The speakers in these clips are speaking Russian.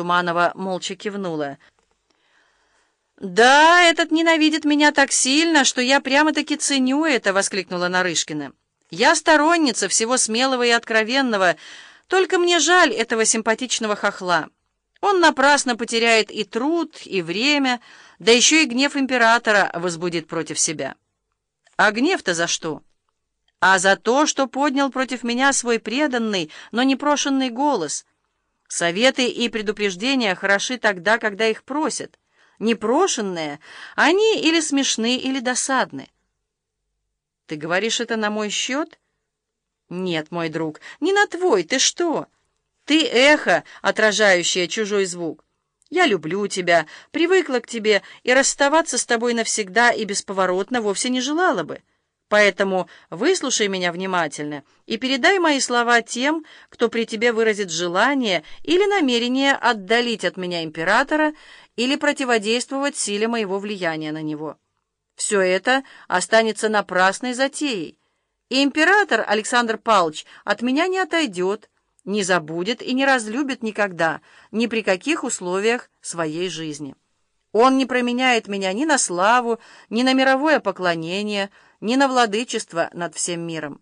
Туманова молча кивнула. «Да, этот ненавидит меня так сильно, что я прямо-таки ценю это!» — воскликнула Нарышкина. «Я сторонница всего смелого и откровенного, только мне жаль этого симпатичного хохла. Он напрасно потеряет и труд, и время, да еще и гнев императора возбудит против себя. А гнев-то за что?» «А за то, что поднял против меня свой преданный, но непрошенный голос. Советы и предупреждения хороши тогда, когда их просят» непрошенные, они или смешны, или досадны. Ты говоришь это на мой счет? Нет, мой друг, не на твой, ты что? Ты эхо, отражающее чужой звук. Я люблю тебя, привыкла к тебе, и расставаться с тобой навсегда и бесповоротно вовсе не желала бы. Поэтому выслушай меня внимательно и передай мои слова тем, кто при тебе выразит желание или намерение отдалить от меня императора или противодействовать силе моего влияния на него. Все это останется напрасной затеей, и император Александр Павлович от меня не отойдет, не забудет и не разлюбит никогда, ни при каких условиях своей жизни. Он не променяет меня ни на славу, ни на мировое поклонение, ни на владычество над всем миром.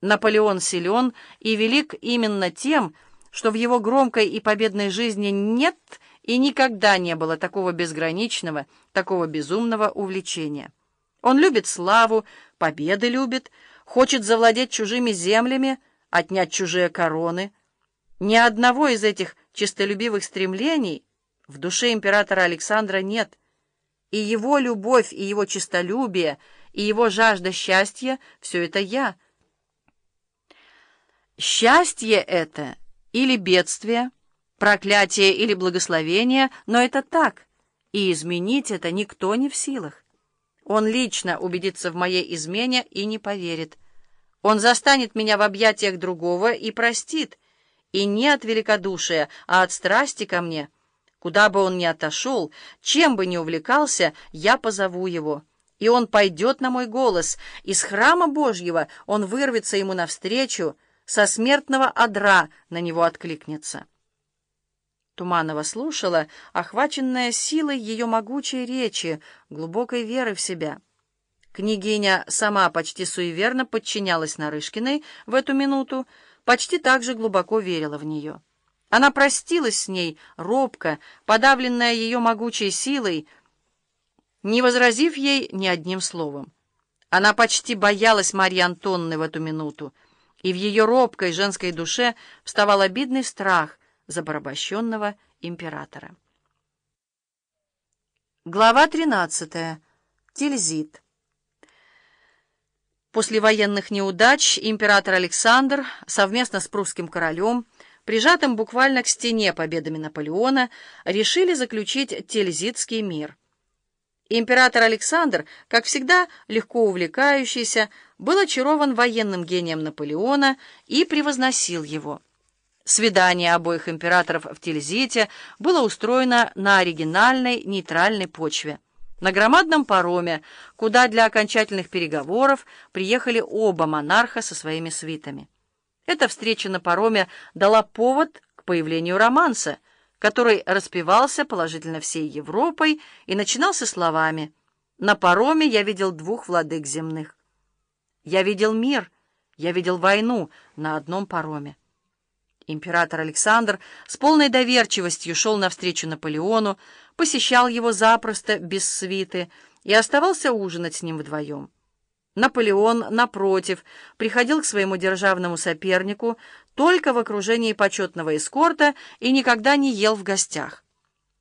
Наполеон силен и велик именно тем, что в его громкой и победной жизни нет и никогда не было такого безграничного, такого безумного увлечения. Он любит славу, победы любит, хочет завладеть чужими землями, отнять чужие короны. Ни одного из этих честолюбивых стремлений в душе императора Александра нет, и его любовь, и его честолюбие — и его жажда счастья — все это я. Счастье это или бедствие, проклятие или благословение, но это так, и изменить это никто не в силах. Он лично убедится в моей измене и не поверит. Он застанет меня в объятиях другого и простит, и не от великодушия, а от страсти ко мне. Куда бы он ни отошел, чем бы ни увлекался, я позову его» и он пойдет на мой голос. Из храма Божьего он вырвется ему навстречу, со смертного одра на него откликнется. Туманова слушала, охваченная силой ее могучей речи, глубокой веры в себя. Княгиня сама почти суеверно подчинялась Нарышкиной в эту минуту, почти так же глубоко верила в нее. Она простилась с ней, робко, подавленная ее могучей силой, не возразив ей ни одним словом. Она почти боялась Марьи Антонны в эту минуту, и в ее робкой женской душе вставал обидный страх за порабощенного императора. Глава 13. Тильзит. После военных неудач император Александр совместно с прусским королем, прижатым буквально к стене победами Наполеона, решили заключить Тильзитский мир – Император Александр, как всегда легко увлекающийся, был очарован военным гением Наполеона и превозносил его. Свидание обоих императоров в Тильзите было устроено на оригинальной нейтральной почве, на громадном пароме, куда для окончательных переговоров приехали оба монарха со своими свитами. Эта встреча на пароме дала повод к появлению романса — который распевался положительно всей Европой и начинался словами «На пароме я видел двух владык земных». Я видел мир, я видел войну на одном пароме. Император Александр с полной доверчивостью шел навстречу Наполеону, посещал его запросто, без свиты, и оставался ужинать с ним вдвоем. Наполеон, напротив, приходил к своему державному сопернику только в окружении почетного эскорта и никогда не ел в гостях.